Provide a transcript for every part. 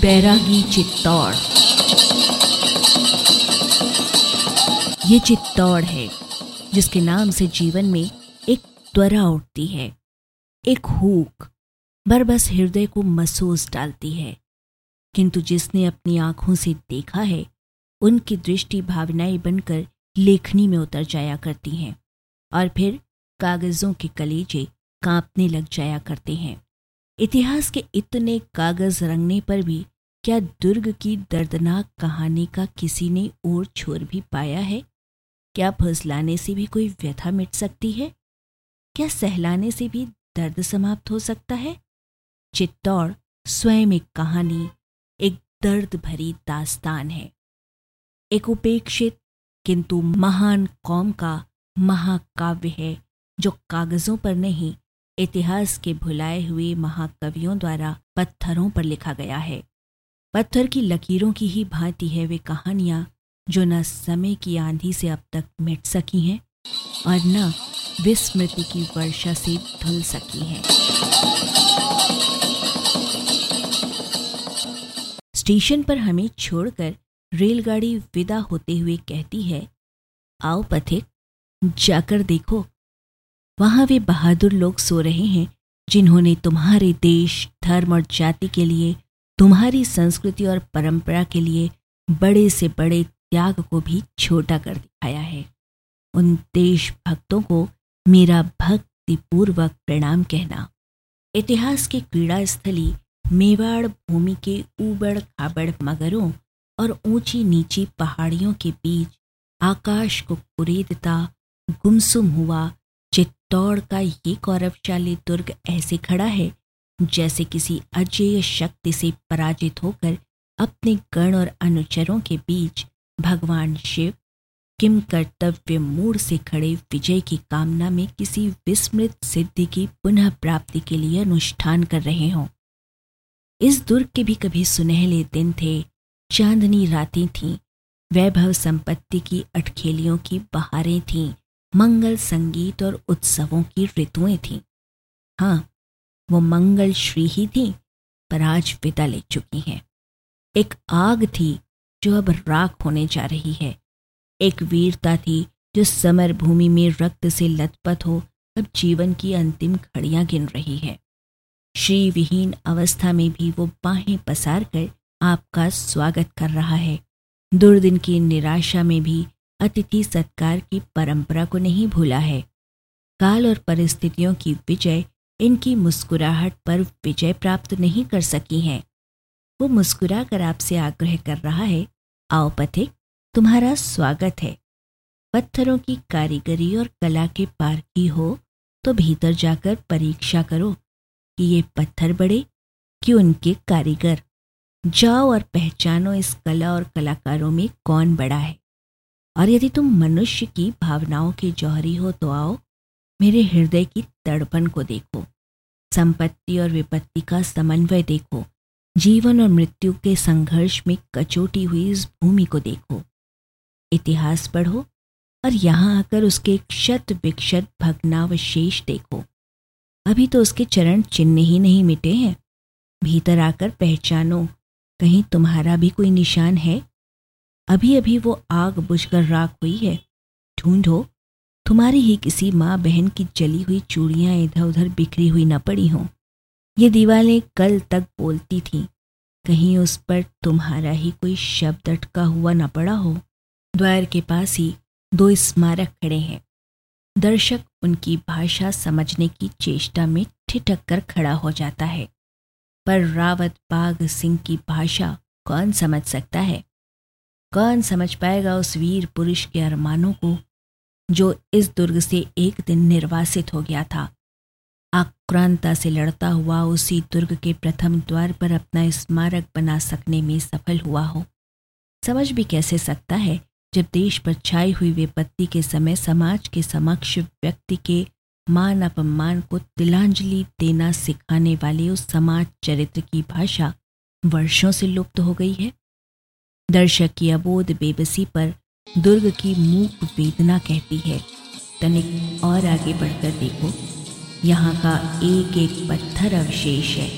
बैरागी चित्तौड़। ये चित्तौड़ है, जिसके नाम से जीवन में एक त्वरा उठती है, एक हुक बरबस हृदय को महसूस डालती है। किंतु जिसने अपनी आँखों से देखा है, उनकी दृष्टि भावनाएँ बनकर लेखनी में उतर जाया करती हैं, और फिर कागजों के कलेजे कांपने लग जाया करते हैं। इतिहास के इतने कागज़ रंगने पर भी क्या दुर्ग की दर्दनाक कहानी का किसी ने और छोर भी पाया है? क्या फुसलाने से भी कोई व्यथा मिट सकती है? क्या सहलाने से भी दर्द समाप्त हो सकता है? चित्तौड़ स्वयं एक कहानी, एक दर्द भरी दास्तान है। एक उपेक्षित, किंतु महान कौम का महाकाव्य है, जो कागजों पर नहीं इतिहास के भुलाए हुए महाकवियों द्वारा पत्थरों पर लिखा गया है। पत्थर की लकीरों की ही भांति है वे कहानियाँ, जो न समय की आंधी से अब तक मिट सकी हैं और न विस्मृति की वर्षा से धुल सकी हैं। स्टेशन पर हमें छोड़कर रेलगाड़ी विदा होते हुए कहती है, आओ पथिक, जाकर देखो वहाँ वे बहादुर लोग सो रहे हैं, जिन्होंने तुम्हारे देश, धर्म और जाति के लिए, तुम्हारी संस्कृति और परंपरा के लिए बड़े से बड़े त्याग को भी छोटा कर दिखाया है। उन देश भक्तों को मेरा भक्तिपूर्वक प्रणाम कहना। इतिहास की क्रीड़ा स्थली मेवाड़ भूमि के ऊबड़ खाबड़ मगरों और ऊँची नीची पहाड़ियों के बीच आकाश को कुरेदता, गुमसुम हुआ चित्तौड़ का ये गौरवशाली दुर्ग ऐसे खड़ा है, जैसे किसी अजेय शक्ति से पराजित होकर अपने गण और अनुचरों के बीच भगवान शिव किम कर्तव्य मूड से खड़े विजय की कामना में किसी विस्मृत सिद्धि की पुनः प्राप्ति के लिए अनुष्ठान कर रहे हों। इस दुर्ग के भी कभी सुनहले दिन थे, चांदनी रातें थीं, वैभव संपत्ति की अटखेलियों की बहारें थीं मंगल संगीत और उत्सवों की ऋतुएँ थीं। हाँ वो मंगल श्री ही थी, पर आज विदा ले चुकी हैं। एक आग थी जो अब राख होने जा रही है। एक वीरता थी जो समर भूमि में रक्त से लथपथ हो, अब जीवन की अंतिम घड़ियाँ गिन रही है। श्री विहीन अवस्था में भी वो बाहें पसार कर आपका स्वागत कर रहा है। दुर्दिन की निराशा में भी अतिथि सत्कार की परंपरा को नहीं भूला है। काल और परिस्थितियों की विजय, इनकी मुस्कुराहट पर विजय प्राप्त नहीं कर सकी है। वो मुस्कुरा कर आपसे आग्रह कर रहा है, आओ पथिक, तुम्हारा स्वागत है। पत्थरों की कारीगरी और कला के पार की हो तो भीतर जाकर परीक्षा करो कि ये पत्थर बड़े, कि उनके कारीगर। जाओ और पहचानो इस कला और कलाकारों में कौन बड़ा है। और यदि तुम मनुष्य की भावनाओं के जौहरी हो तो आओ, मेरे हृदय की तड़पन को देखो, संपत्ति और विपत्ति का समन्वय देखो, जीवन और मृत्यु के संघर्ष में कचोटी हुई इस भूमि को देखो। इतिहास पढ़ो और यहाँ आकर उसके क्षत विक्षत भग्नावशेष देखो। अभी तो उसके चरण चिन्ह ही नहीं मिटे हैं। भीतर आकर पहचानो, कहीं तुम्हारा भी कोई निशान है? अभी अभी वो आग बुझकर राख हुई है। ढूंढो, तुम्हारी ही किसी माँ बहन की जली हुई चूड़ियाँ इधर उधर बिखरी हुई न पड़ी हों। ये दीवारें कल तक बोलती थीं, कहीं उस पर तुम्हारा ही कोई शब्द अटका हुआ न पड़ा हो। द्वार के पास ही दो स्मारक खड़े हैं। दर्शक उनकी भाषा समझने की चेष्टा में ठिठक कर खड़ा हो जाता है। पर रावत बाघ सिंह की भाषा कौन समझ सकता है? कौन समझ पाएगा उस वीर पुरुष के अरमानों को, जो इस दुर्ग से एक दिन निर्वासित हो गया था? आक्रांता से लड़ता हुआ उसी दुर्ग के प्रथम द्वार पर अपना स्मारक बना सकने में सफल हुआ हो। समझ भी कैसे सकता है, जब देश पर छाई हुई विपत्ति के समय समाज के समक्ष व्यक्ति के मान अपमान को तिलांजलि देना सिखाने वाले उस समाज चरित्र की भाषा वर्षों से लुप्त हो गई है? दर्शक की अबोध बेबसी पर दुर्ग की मूक वेदना कहती है। तनिक और आगे बढ़कर देखो। यहाँ का एक एक पत्थर अवशेष है।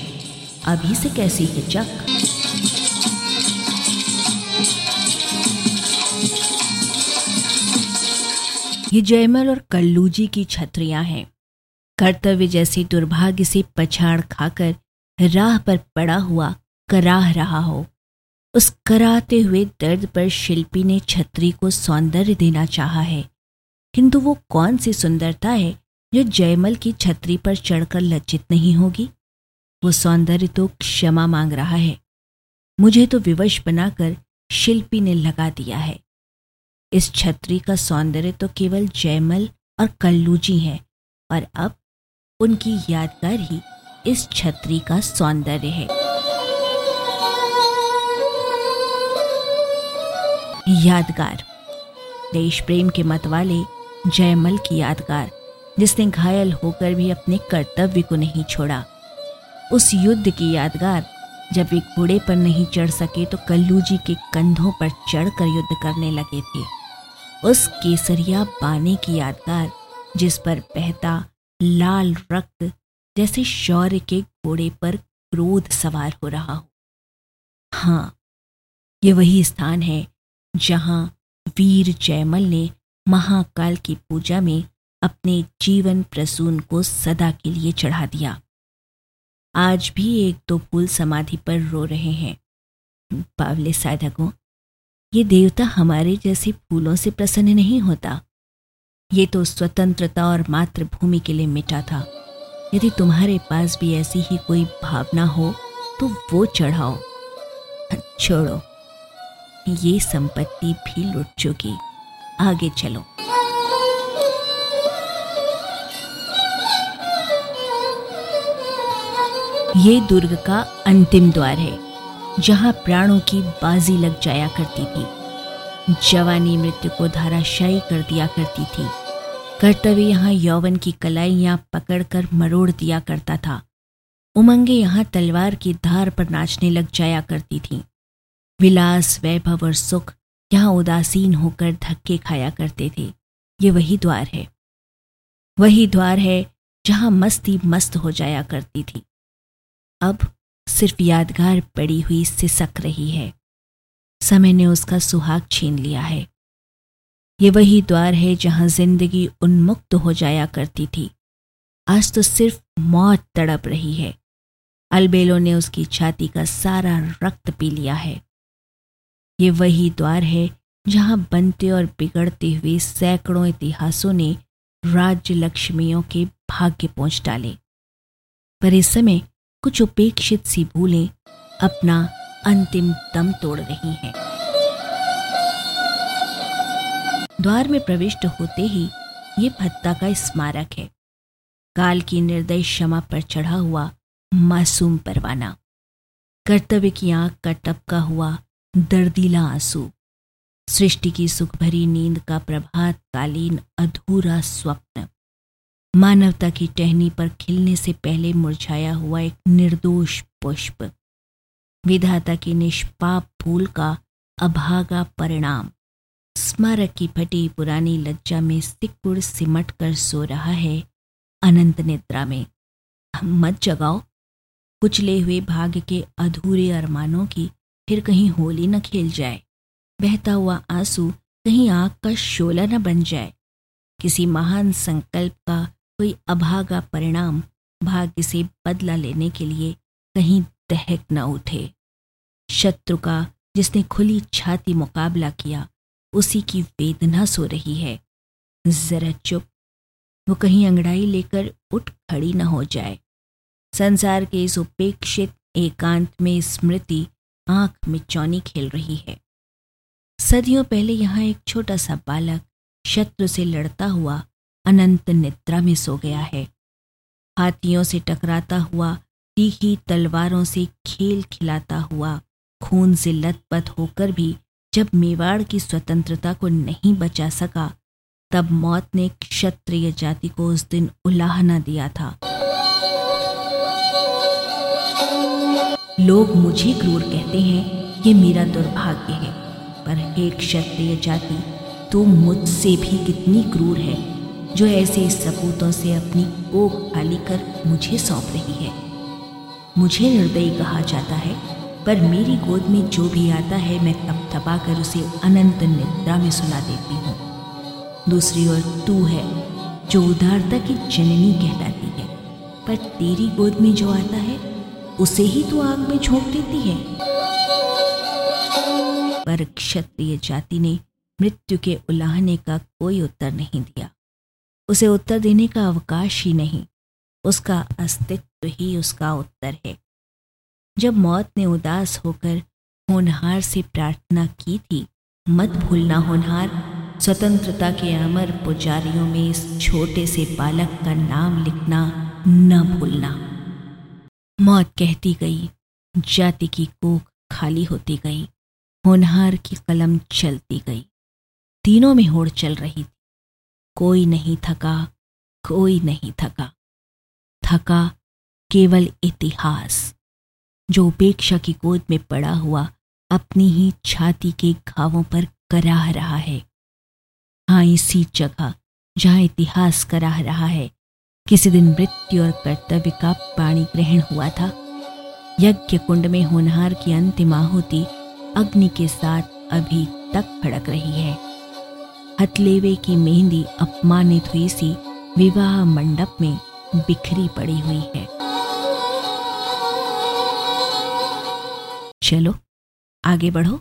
अभी से कैसी हिचक ये जयमल और कल्लूजी की छत्रियाँ हैं। कर्तव्य जैसे दुर्भाग्य से पछाड़ खाकर राह पर पड़ा हुआ कराह रहा हो। उस कराते हुए दर्द पर शिल्पी ने छतरी को सौंदर्य देना चाहा है। किंतु वो कौन सी सुंदरता है जो जयमल की छतरी पर चढ़कर लज्जित नहीं होगी? वो सौंदर्य तो क्षमा मांग रहा है। मुझे तो विवश बनाकर शिल्पी ने लगा दिया है। इस छतरी का सौंदर्य तो केवल जयमल और कल्लूजी है, और अब उनकी यादगार ही इस छतरी का सौंदर्य है। यादगार। देश प्रेम के मतवाले जयमल की यादगार, जिसने घायल होकर भी अपने कर्तव्य को नहीं छोड़ा। उस युद्ध की यादगार, जब वे घोड़े पर नहीं चढ़ सके तो कल्लू जी के कंधों पर चढ़कर युद्ध करने लगे थे। उस केसरिया बाने की यादगार, जिस पर बहता लाल रक्त जैसे शौर्य के घोड़े पर क्रोध सवार हो रहा हो। हाँ ये वही स्थान है जहाँ वीर जयमल ने महाकाल की पूजा में अपने जीवन प्रसून को सदा के लिए चढ़ा दिया। आज भी एक दो पुल समाधि पर रो रहे हैं। पावले साधकों, ये देवता हमारे जैसे फूलों से प्रसन्न नहीं होता। ये तो स्वतंत्रता और मातृभूमि के लिए मिटा था। यदि तुम्हारे पास भी ऐसी ही कोई भावना हो तो वो चढ़ाओ। छोड़ो। ये संपत्ति भी लुट चुकी। आगे चलो। ये दुर्ग का अंतिम द्वार है, जहाँ प्राणों की बाजी लग जाया करती थी। जवानी मृत्यु को धाराशायी कर दिया करती थी। कर्तव्य यहाँ यौवन की कलाइयाँ पकड़कर मरोड़ दिया करता था। उमंगे यहाँ तलवार की धार पर नाचने लग जाया करती थीं। विलास, वैभव और सुख यहाँ उदासीन होकर धक्के खाया करते थे। ये वही द्वार है। वही द्वार है जहाँ मस्ती मस्त हो जाया करती थी। अब सिर्फ़ यादगार पड़ी हुई सिसक रही है। समय ने उसका सुहाग छीन लिया है। ये वही द्वार है जहाँ ज़िंदगी उन्मुक्त हो जाया करती थी। आज तो सिर्फ़ मौत तड़प रही है। अलबेलों ने उसकी छाती का सारा रक्त पी लिया है। ये वही द्वार है जहाँ बनते और बिगड़ते हुए सैकड़ों इतिहासों ने राज्य लक्ष्मियों के भाग्य पहुँच डाले। पर इस समय कुछ उपेक्षित सी भूलें अपना अंतिम दम तोड़ रही हैं। द्वार में प्रविष्ट होते ही ये भत्ता का स्मारक है। काल की निर्दय क्षमा पर चढ़ा हुआ मासूम परवाना, कर्तव्य की आँख का टपका हुआ दर्दीला आँसू। सृष्टि की सुख भरी नींद का प्रभात कालीन अधूरा स्वप्न। मानवता की टहनी पर खिलने से पहले मुरझाया हुआ एक निर्दोष पुष्प। विधाता की निष्पाप भूल का अभागा परिणाम। स्मारक की फटी पुरानी लज्जा में सिकुड़ सिमट कर सो रहा है अनंत निद्रा में। मत जगाओ। कुचले हुए भाग्य के अधूरे अरमानों की फिर कहीं होली न खेल जाए। बहता हुआ आँसू कहीं आग का शोला न बन जाए। किसी महान संकल्प का कोई अभागा परिणाम भाग्य से बदला लेने के लिए कहीं दहक न उठे। शत्रु का जिसने खुली छाती मुकाबला किया, उसी की वेदना सो रही है। जरा चुप, वो कहीं अंगड़ाई लेकर उठ खड़ी न हो जाए। संसार के इस उपेक्षित एकांत में स्मृति आँख में चौनी खेल रही है। सदियों पहले यहाँ एक छोटा सा बालक शत्रु से लड़ता हुआ अनंत निद्रा में सो गया है। हाथियों से टकराता हुआ, तीखी तलवारों से खेल खिलाता हुआ, खून से लथपथ होकर भी जब मेवाड़ की स्वतंत्रता को नहीं बचा सका, तब मौत ने क्षत्रिय जाति को उस दिन उलाहना दिया था। लोग मुझे क्रूर कहते हैं, ये मेरा दुर्भाग्य है। पर हे क्षत्रिय जाति तू मुझसे भी कितनी क्रूर है, जो ऐसे सपूतों से अपनी कोख खाली कर मुझे सौंप रही है। मुझे निर्दयी कहा जाता है, पर मेरी गोद में जो भी आता है, मैं तप थपा कर उसे अनंत निद्रा में सुला देती हूँ। दूसरी ओर तू है, जो उदारता की जननी कहलाती है, पर तेरी गोद में जो आता है उसे ही तो आग में झोंक देती है। पर क्षत्रिय जाति ने मृत्यु के उलाहने का कोई उत्तर नहीं दिया। उसे उत्तर देने का अवकाश ही नहीं। उसका अस्तित्व ही उसका उत्तर है। जब मौत ने उदास होकर होनहार से प्रार्थना की थी, मत भूलना होनहार। स्वतंत्रता के अमर पुजारियों में इस छोटे से बालक का नाम लिखना न भूलना। मौत कहती गई, जाति की कोख खाली होती गई, होनहार की कलम चलती गई। तीनों में होड़ चल रही थी। कोई नहीं थका, कोई नहीं थका। थका केवल इतिहास, जो उपेक्षा की गोद में पड़ा हुआ अपनी ही छाती के घावों पर कराह रहा है। हाँ इसी जगह जहाँ इतिहास कराह रहा है किसी दिन मृत्यु और कर्तव्य का पाणी ग्रहण हुआ था। यज्ञ कुंड में होनहार की अंतिम आहुति अग्नि के साथ अभी तक भड़क रही है। हथलेवे की मेहंदी अपमानित हुई सी विवाह मंडप में बिखरी पड़ी हुई है। चलो, आगे बढ़ो।